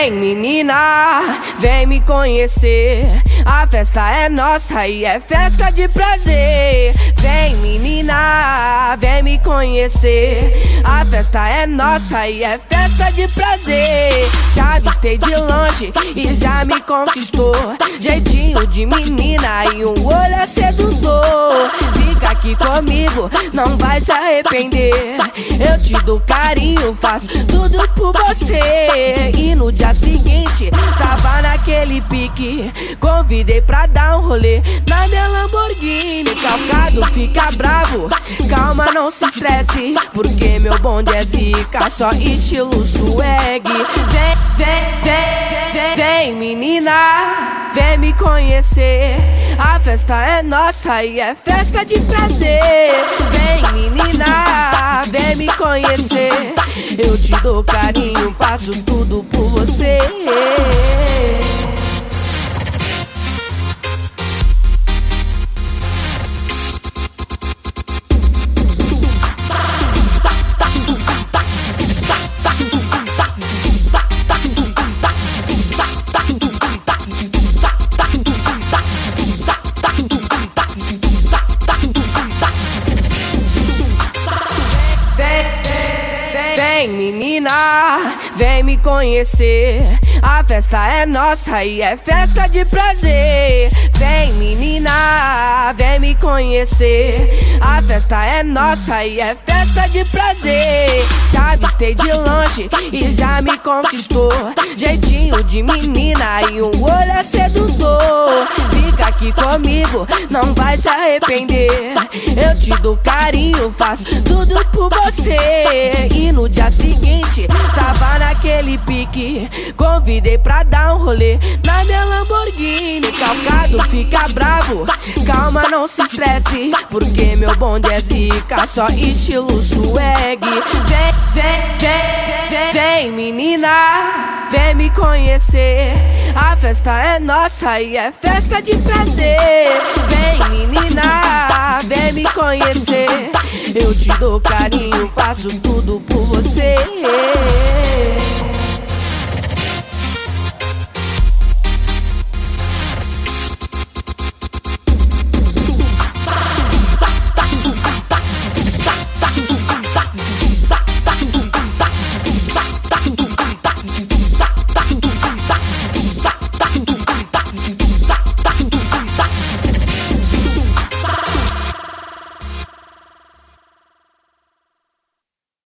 Vem menina, vem me conhecer. A festa é nossa e é festa de prazer. Vem menina, vem me conhecer. A festa é nossa e é festa de prazer. Já avistei de longe e já me conquistou. Jeitinho de menina e um olho é sedutor. Fica aqui comigo, não vai se arrepender. Eu te dou carinho, faço tudo por você. E no dia seguinte, tava naquele pique. Convidei pra dar um rolê na minha Lamborghini. Calcado fica bravo, calma, não se estresse. Porque meu bonde é zica, só estilo swag. Vem, vem, vem, vem, vem, menina, vem me conhecer. A festa é nossa e é festa de prazer. Vem, conhecer. Eu te dou carinho, faço tudo por você. Vem menina, vem me conhecer. A festa é nossa e é festa de prazer. Vem menina, vem me conhecer. A festa é nossa e é festa de prazer. Já avistei de longe e já me conquistou. Jeitinho de menina e um olho é sedutor. Fica aqui comigo, não vai se arrepender. Eu te dou carinho, faço tudo por você. E no dia seguinte, tava naquele pique. Convidei pra dar um rolê na minha Lamborghini. Calcado fica bravo, calma, não se estresse. Porque meu bonde é zica, só estilo swag. Vem, vem, vem, vem, vem, menina, vem me conhecer. A festa é nossa e é festa de prazer. Vem, menina, vem me conhecer. Eu te dou carinho, faço tudo por você.